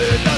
the